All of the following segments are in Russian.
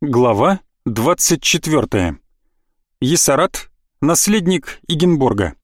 Глава 24. Есарат, наследник Игенборга.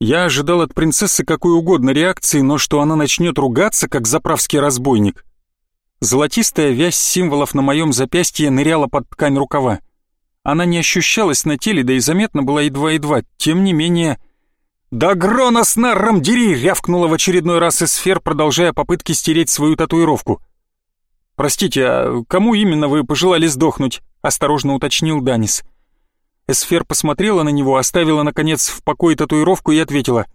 Я ожидал от принцессы какой угодно реакции, но что она начнет ругаться, как заправский разбойник. Золотистая вязь символов на моем запястье ныряла под ткань рукава. Она не ощущалась на теле, да и заметна была едва-едва. Тем не менее... «Да грона с нарром дери!» — рявкнула в очередной раз эсфер, продолжая попытки стереть свою татуировку. «Простите, а кому именно вы пожелали сдохнуть?» — осторожно уточнил Данис. Эсфер посмотрела на него, оставила, наконец, в покое татуировку и ответила.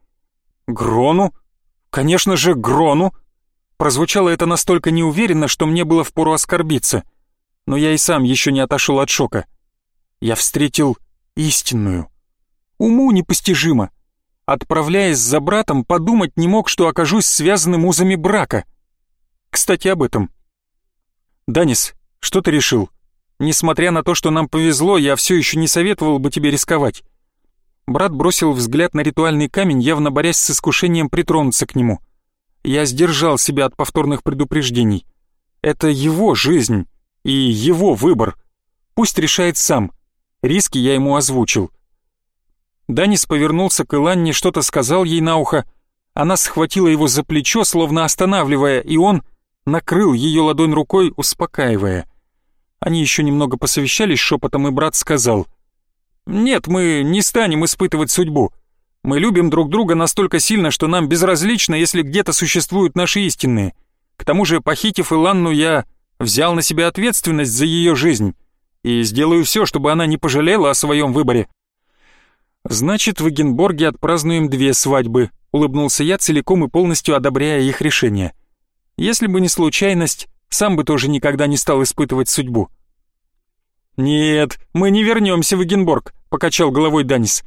«Грону? Конечно же, Грону!» Прозвучало это настолько неуверенно, что мне было впору оскорбиться. Но я и сам еще не отошел от шока. Я встретил истинную. Уму непостижимо. Отправляясь за братом, подумать не мог, что окажусь связанным узами брака. Кстати, об этом. «Данис, что ты решил? Несмотря на то, что нам повезло, я все еще не советовал бы тебе рисковать». Брат бросил взгляд на ритуальный камень, явно борясь с искушением притронуться к нему. Я сдержал себя от повторных предупреждений. Это его жизнь и его выбор. Пусть решает сам. Риски я ему озвучил. Данис повернулся к Иланне, что-то сказал ей на ухо. Она схватила его за плечо, словно останавливая, и он накрыл ее ладонь рукой, успокаивая. Они еще немного посовещались шепотом, и брат сказал, «Нет, мы не станем испытывать судьбу. Мы любим друг друга настолько сильно, что нам безразлично, если где-то существуют наши истинные. К тому же, похитив Иланну, я взял на себя ответственность за ее жизнь и сделаю все, чтобы она не пожалела о своем выборе». «Значит, в Эгенборге отпразднуем две свадьбы», — улыбнулся я, целиком и полностью одобряя их решение. Если бы не случайность, сам бы тоже никогда не стал испытывать судьбу. «Нет, мы не вернемся в Эгенборг», — покачал головой Данис.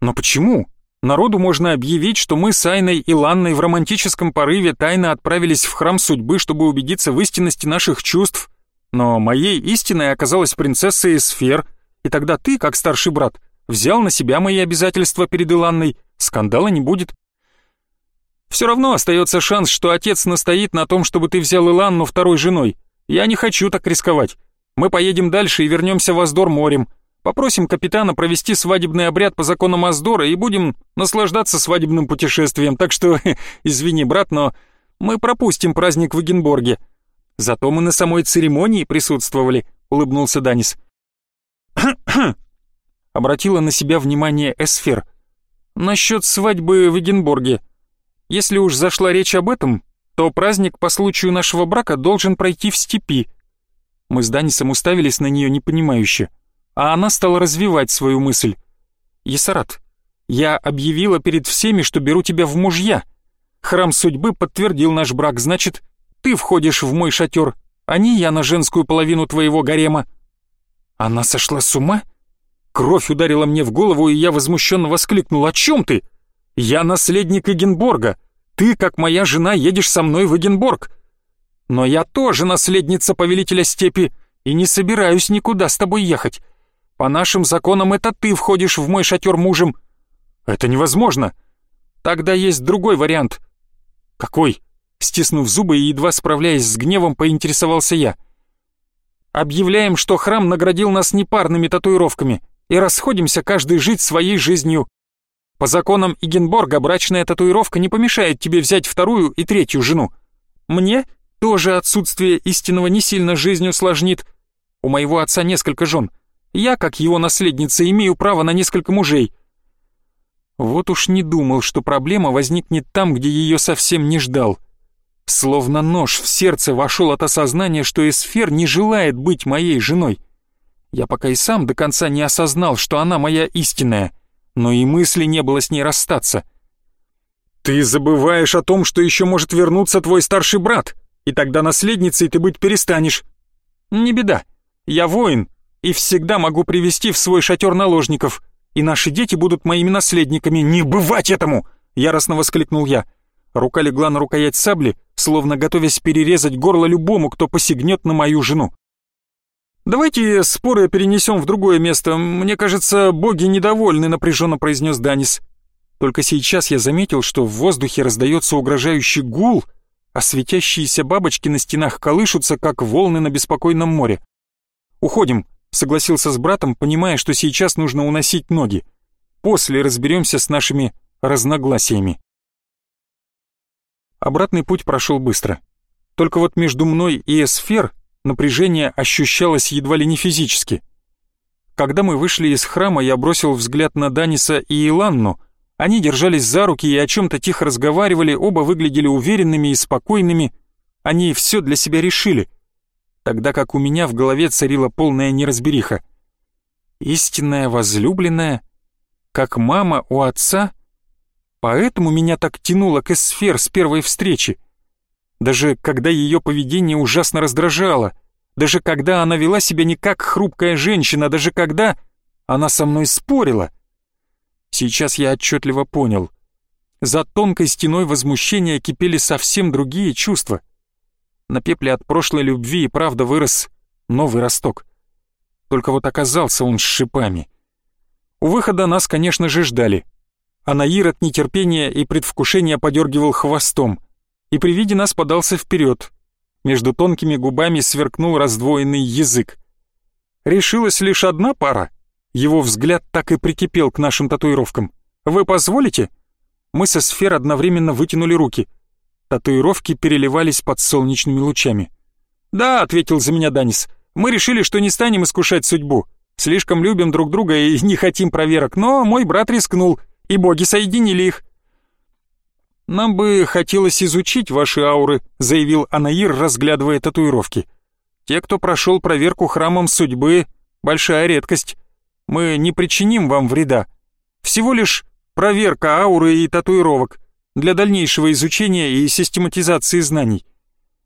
«Но почему? Народу можно объявить, что мы с Айной и Ланной в романтическом порыве тайно отправились в храм судьбы, чтобы убедиться в истинности наших чувств. Но моей истиной оказалась принцесса из сфер, и тогда ты, как старший брат, взял на себя мои обязательства перед Иланной, скандала не будет. Все равно остается шанс, что отец настоит на том, чтобы ты взял Иланну второй женой. Я не хочу так рисковать. Мы поедем дальше и вернемся в Аздор морем. Попросим капитана провести свадебный обряд по законам Аздора и будем наслаждаться свадебным путешествием. Так что, извини, брат, но мы пропустим праздник в Эгенборге. Зато мы на самой церемонии присутствовали, улыбнулся Данис. Обратила на себя внимание Эсфер. Насчет свадьбы в Эгенборге. Если уж зашла речь об этом, то праздник по случаю нашего брака должен пройти в степи. Мы с Данисом уставились на нее непонимающе, а она стала развивать свою мысль. «Есарат, я объявила перед всеми, что беру тебя в мужья. Храм судьбы подтвердил наш брак, значит, ты входишь в мой шатер, а не я на женскую половину твоего гарема». Она сошла с ума? Кровь ударила мне в голову, и я возмущенно воскликнул. «О чем ты?» Я наследник Эгенборга. Ты, как моя жена, едешь со мной в Эгенборг. Но я тоже наследница повелителя степи и не собираюсь никуда с тобой ехать. По нашим законам это ты входишь в мой шатер мужем. Это невозможно. Тогда есть другой вариант. Какой? Стиснув зубы и едва справляясь с гневом, поинтересовался я. Объявляем, что храм наградил нас непарными татуировками и расходимся каждый жить своей жизнью. По законам Игенборга брачная татуировка не помешает тебе взять вторую и третью жену. Мне тоже отсутствие истинного не сильно жизнь усложнит. У моего отца несколько жен. Я, как его наследница, имею право на несколько мужей. Вот уж не думал, что проблема возникнет там, где ее совсем не ждал. Словно нож в сердце вошел от осознания, что Эсфер не желает быть моей женой. Я пока и сам до конца не осознал, что она моя истинная но и мысли не было с ней расстаться. «Ты забываешь о том, что еще может вернуться твой старший брат, и тогда наследницей ты быть перестанешь». «Не беда, я воин, и всегда могу привести в свой шатер наложников, и наши дети будут моими наследниками. Не бывать этому!» — яростно воскликнул я. Рука легла на рукоять сабли, словно готовясь перерезать горло любому, кто посягнет на мою жену. «Давайте споры перенесем в другое место. Мне кажется, боги недовольны», — напряженно произнес Данис. Только сейчас я заметил, что в воздухе раздается угрожающий гул, а светящиеся бабочки на стенах колышутся, как волны на беспокойном море. «Уходим», — согласился с братом, понимая, что сейчас нужно уносить ноги. «После разберемся с нашими разногласиями». Обратный путь прошел быстро. Только вот между мной и Эсфер напряжение ощущалось едва ли не физически. Когда мы вышли из храма, я бросил взгляд на Даниса и Иланну. Они держались за руки и о чем-то тихо разговаривали, оба выглядели уверенными и спокойными. Они все для себя решили, тогда как у меня в голове царила полная неразбериха. Истинная возлюбленная, как мама у отца, поэтому меня так тянуло к эсфер с первой встречи. Даже когда ее поведение ужасно раздражало — даже когда она вела себя не как хрупкая женщина, даже когда она со мной спорила. Сейчас я отчетливо понял. За тонкой стеной возмущения кипели совсем другие чувства. На пепле от прошлой любви и правда вырос новый росток. Только вот оказался он с шипами. У выхода нас, конечно же, ждали. А Наир от нетерпения и предвкушения подергивал хвостом и при виде нас подался вперед, между тонкими губами сверкнул раздвоенный язык. Решилась лишь одна пара. Его взгляд так и прикипел к нашим татуировкам. «Вы позволите?» Мы со сфер одновременно вытянули руки. Татуировки переливались под солнечными лучами. «Да», — ответил за меня Данис, — «мы решили, что не станем искушать судьбу. Слишком любим друг друга и не хотим проверок, но мой брат рискнул, и боги соединили их. «Нам бы хотелось изучить ваши ауры», — заявил Анаир, разглядывая татуировки. «Те, кто прошел проверку храмом судьбы, большая редкость. Мы не причиним вам вреда. Всего лишь проверка ауры и татуировок для дальнейшего изучения и систематизации знаний».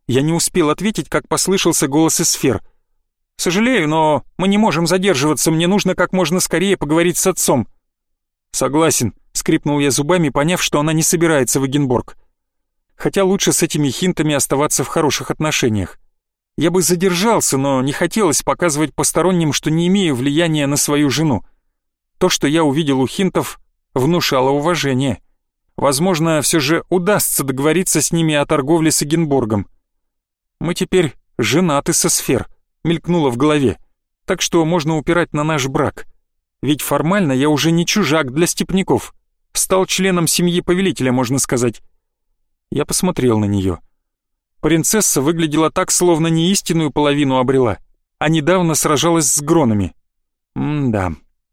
Я не успел ответить, как послышался голос из сфер. «Сожалею, но мы не можем задерживаться, мне нужно как можно скорее поговорить с отцом». «Согласен», — скрипнул я зубами, поняв, что она не собирается в Эгенборг. Хотя лучше с этими хинтами оставаться в хороших отношениях. Я бы задержался, но не хотелось показывать посторонним, что не имею влияния на свою жену. То, что я увидел у хинтов, внушало уважение. Возможно, все же удастся договориться с ними о торговле с Эгенборгом. Мы теперь женаты со сфер, мелькнуло в голове, так что можно упирать на наш брак. Ведь формально я уже не чужак для степняков. Стал членом семьи повелителя, можно сказать. Я посмотрел на нее. Принцесса выглядела так, словно не истинную половину обрела, а недавно сражалась с гронами. М-да,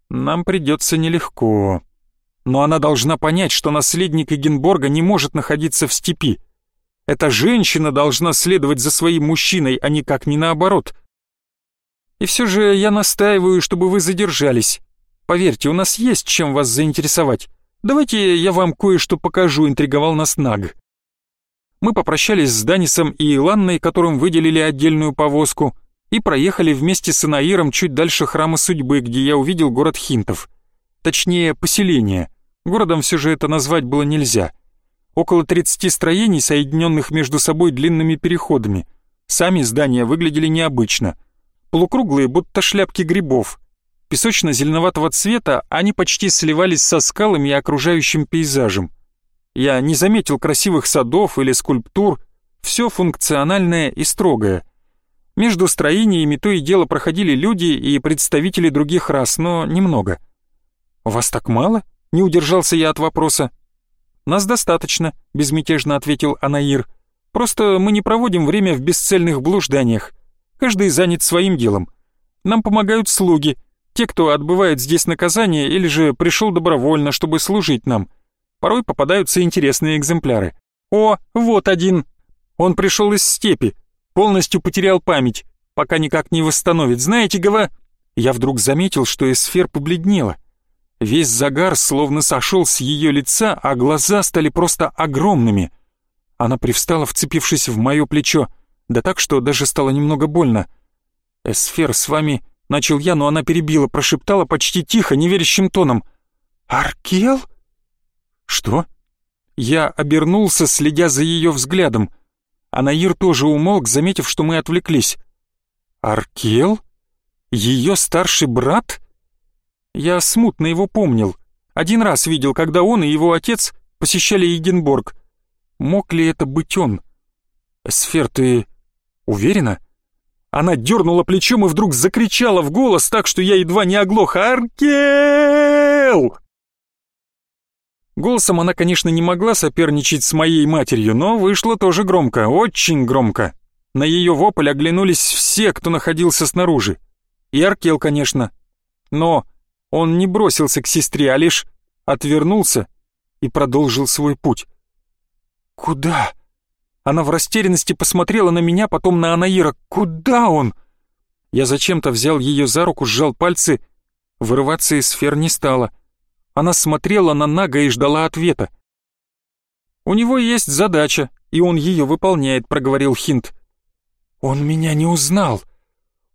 нам придется нелегко. Но она должна понять, что наследник Эгенборга не может находиться в степи. Эта женщина должна следовать за своим мужчиной, а никак не наоборот. И все же я настаиваю, чтобы вы задержались. Поверьте, у нас есть чем вас заинтересовать. «Давайте я вам кое-что покажу», — интриговал нас Наг. Мы попрощались с Данисом и Иланной, которым выделили отдельную повозку, и проехали вместе с Инаиром чуть дальше Храма Судьбы, где я увидел город Хинтов. Точнее, поселение. Городом все же это назвать было нельзя. Около 30 строений, соединенных между собой длинными переходами. Сами здания выглядели необычно. Полукруглые, будто шляпки грибов, Песочно-зеленоватого цвета они почти сливались со скалами и окружающим пейзажем. Я не заметил красивых садов или скульптур, все функциональное и строгое. Между строениями то и дело проходили люди и представители других рас, но немного. «Вас так мало?» — не удержался я от вопроса. «Нас достаточно», — безмятежно ответил Анаир. «Просто мы не проводим время в бесцельных блужданиях. Каждый занят своим делом. Нам помогают слуги — те, кто отбывает здесь наказание или же пришел добровольно, чтобы служить нам. Порой попадаются интересные экземпляры. О, вот один. Он пришел из степи, полностью потерял память, пока никак не восстановит. Знаете, Гава... Я вдруг заметил, что эсфер побледнела. Весь загар словно сошел с ее лица, а глаза стали просто огромными. Она привстала, вцепившись в мое плечо, да так, что даже стало немного больно. «Эсфер, с вами Начал я, но она перебила, прошептала почти тихо, неверящим тоном. «Аркел?» «Что?» Я обернулся, следя за ее взглядом. А Наир тоже умолк, заметив, что мы отвлеклись. «Аркел? Ее старший брат?» Я смутно его помнил. Один раз видел, когда он и его отец посещали Егенборг. Мог ли это быть он? Сфер, ты уверена? Она дернула плечом и вдруг закричала в голос так, что я едва не оглох. «Аркел!» Голосом она, конечно, не могла соперничать с моей матерью, но вышло тоже громко, очень громко. На ее вопль оглянулись все, кто находился снаружи. И Аркел, конечно. Но он не бросился к сестре, а лишь отвернулся и продолжил свой путь. «Куда?» Она в растерянности посмотрела на меня, потом на Анаира. «Куда он?» Я зачем-то взял ее за руку, сжал пальцы. Вырываться из сфер не стало. Она смотрела на Нага и ждала ответа. «У него есть задача, и он ее выполняет», — проговорил Хинт. «Он меня не узнал.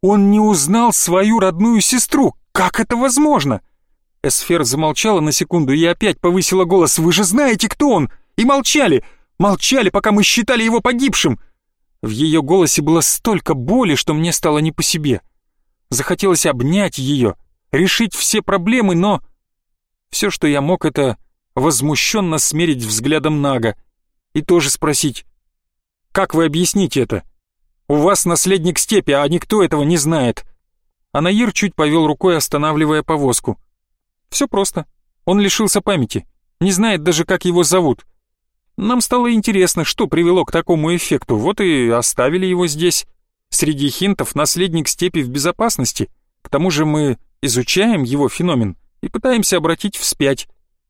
Он не узнал свою родную сестру. Как это возможно?» Эсфер замолчала на секунду и опять повысила голос. «Вы же знаете, кто он!» И молчали, молчали, пока мы считали его погибшим. В ее голосе было столько боли, что мне стало не по себе. Захотелось обнять ее, решить все проблемы, но все, что я мог, это возмущенно смерить взглядом Нага и тоже спросить, «Как вы объясните это? У вас наследник степи, а никто этого не знает». Анаир чуть повел рукой, останавливая повозку. «Все просто. Он лишился памяти, не знает даже, как его зовут. Нам стало интересно, что привело к такому эффекту, вот и оставили его здесь. Среди хинтов наследник степи в безопасности, к тому же мы изучаем его феномен» и пытаемся обратить вспять.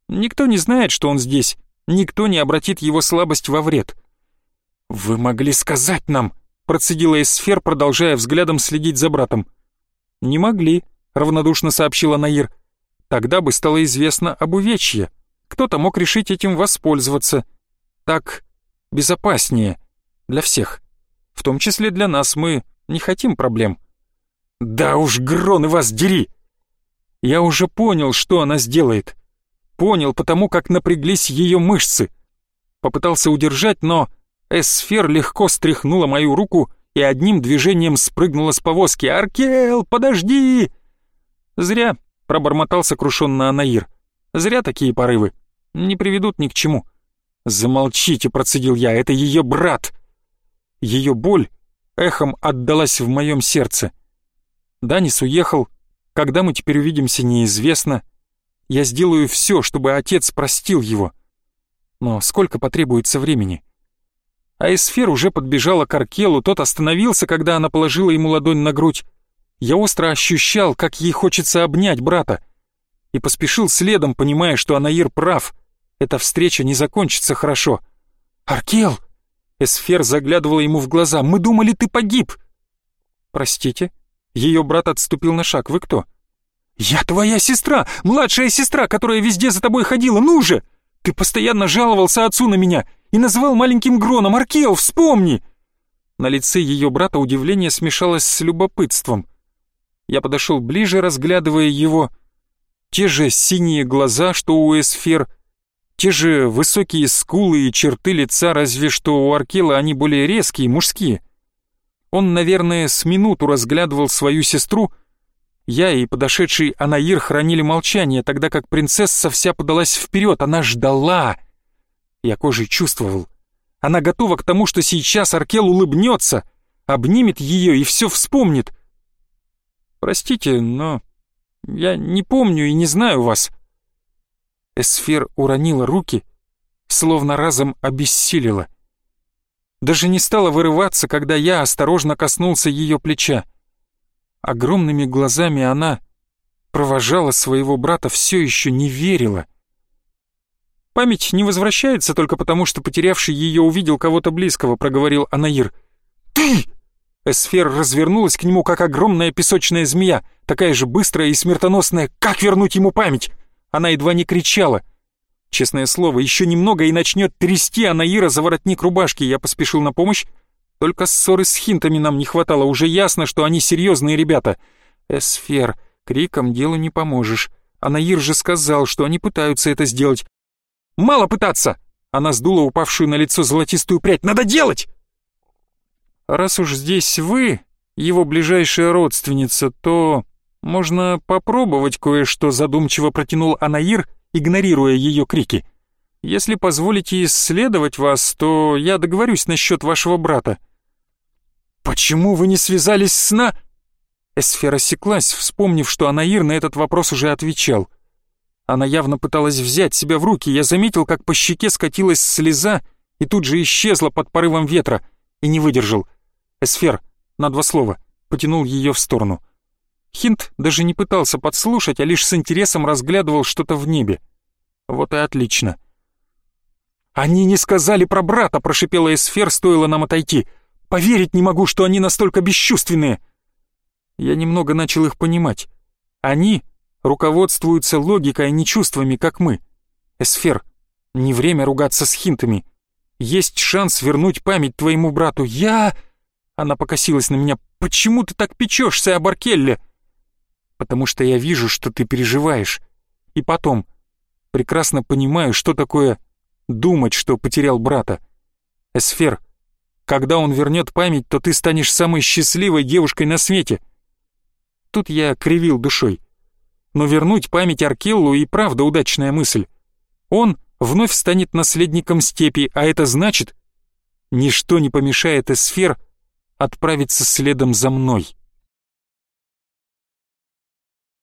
Никто не знает, что он здесь, никто не обратит его слабость во вред. «Вы могли сказать нам», — процедила Эсфер, продолжая взглядом следить за братом. «Не могли», — равнодушно сообщила Наир. «Тогда бы стало известно об увечье. Кто-то мог решить этим воспользоваться. Так безопаснее для всех. В том числе для нас мы не хотим проблем». «Да уж, Грон, и вас дери!» Я уже понял, что она сделает. Понял, потому как напряглись ее мышцы. Попытался удержать, но эсфер легко стряхнула мою руку и одним движением спрыгнула с повозки. «Аркел, подожди!» «Зря», — пробормотал сокрушенно Анаир. «Зря такие порывы. Не приведут ни к чему». «Замолчите», — процедил я, — «это ее брат». Ее боль эхом отдалась в моем сердце. Данис уехал, когда мы теперь увидимся, неизвестно. Я сделаю все, чтобы отец простил его. Но сколько потребуется времени? А уже подбежала к Аркелу, тот остановился, когда она положила ему ладонь на грудь. Я остро ощущал, как ей хочется обнять брата. И поспешил следом, понимая, что Анаир прав. Эта встреча не закончится хорошо. «Аркел!» Эсфер заглядывала ему в глаза. «Мы думали, ты погиб!» «Простите?» Ее брат отступил на шаг. «Вы кто?» «Я твоя сестра, младшая сестра, которая везде за тобой ходила, ну же! Ты постоянно жаловался отцу на меня и называл маленьким Гроном, Аркел, вспомни!» На лице ее брата удивление смешалось с любопытством. Я подошел ближе, разглядывая его. Те же синие глаза, что у Эсфер, те же высокие скулы и черты лица, разве что у Аркела они более резкие, мужские. Он, наверное, с минуту разглядывал свою сестру. Я и подошедший Анаир хранили молчание, тогда как принцесса вся подалась вперед. Она ждала. Я кожей чувствовал. Она готова к тому, что сейчас Аркел улыбнется, обнимет ее и все вспомнит. Простите, но я не помню и не знаю вас. Эсфер уронила руки, словно разом обессилила даже не стала вырываться, когда я осторожно коснулся ее плеча. Огромными глазами она провожала своего брата, все еще не верила. «Память не возвращается только потому, что потерявший ее увидел кого-то близкого», — проговорил Анаир. «Ты!» Эсфер развернулась к нему, как огромная песочная змея, такая же быстрая и смертоносная. «Как вернуть ему память?» Она едва не кричала — Честное слово, еще немного и начнет трясти Анаира за воротник рубашки. Я поспешил на помощь. Только ссоры с хинтами нам не хватало. Уже ясно, что они серьезные ребята. Эсфер, криком делу не поможешь. Анаир же сказал, что они пытаются это сделать. Мало пытаться! Она сдула упавшую на лицо золотистую прядь. Надо делать! Раз уж здесь вы, его ближайшая родственница, то можно попробовать кое-что, задумчиво протянул Анаир игнорируя ее крики. Если позволите исследовать вас, то я договорюсь насчет вашего брата». «Почему вы не связались с на...» Эсфера осеклась, вспомнив, что Анаир на этот вопрос уже отвечал. Она явно пыталась взять себя в руки, я заметил, как по щеке скатилась слеза и тут же исчезла под порывом ветра, и не выдержал. Эсфер, на два слова, потянул ее в сторону. Хинт даже не пытался подслушать, а лишь с интересом разглядывал что-то в небе. Вот и отлично. «Они не сказали про брата!» — прошипела Эсфер, стоило нам отойти. «Поверить не могу, что они настолько бесчувственные!» Я немного начал их понимать. Они руководствуются логикой, а не чувствами, как мы. Эсфер, не время ругаться с хинтами. Есть шанс вернуть память твоему брату. Я... Она покосилась на меня. Почему ты так печешься об Аркелле? Потому что я вижу, что ты переживаешь. И потом, прекрасно понимаю, что такое думать, что потерял брата. Эсфер, когда он вернет память, то ты станешь самой счастливой девушкой на свете. Тут я кривил душой. Но вернуть память Аркеллу и правда удачная мысль. Он вновь станет наследником степи, а это значит, ничто не помешает Эсфер отправиться следом за мной.